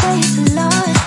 safe you lost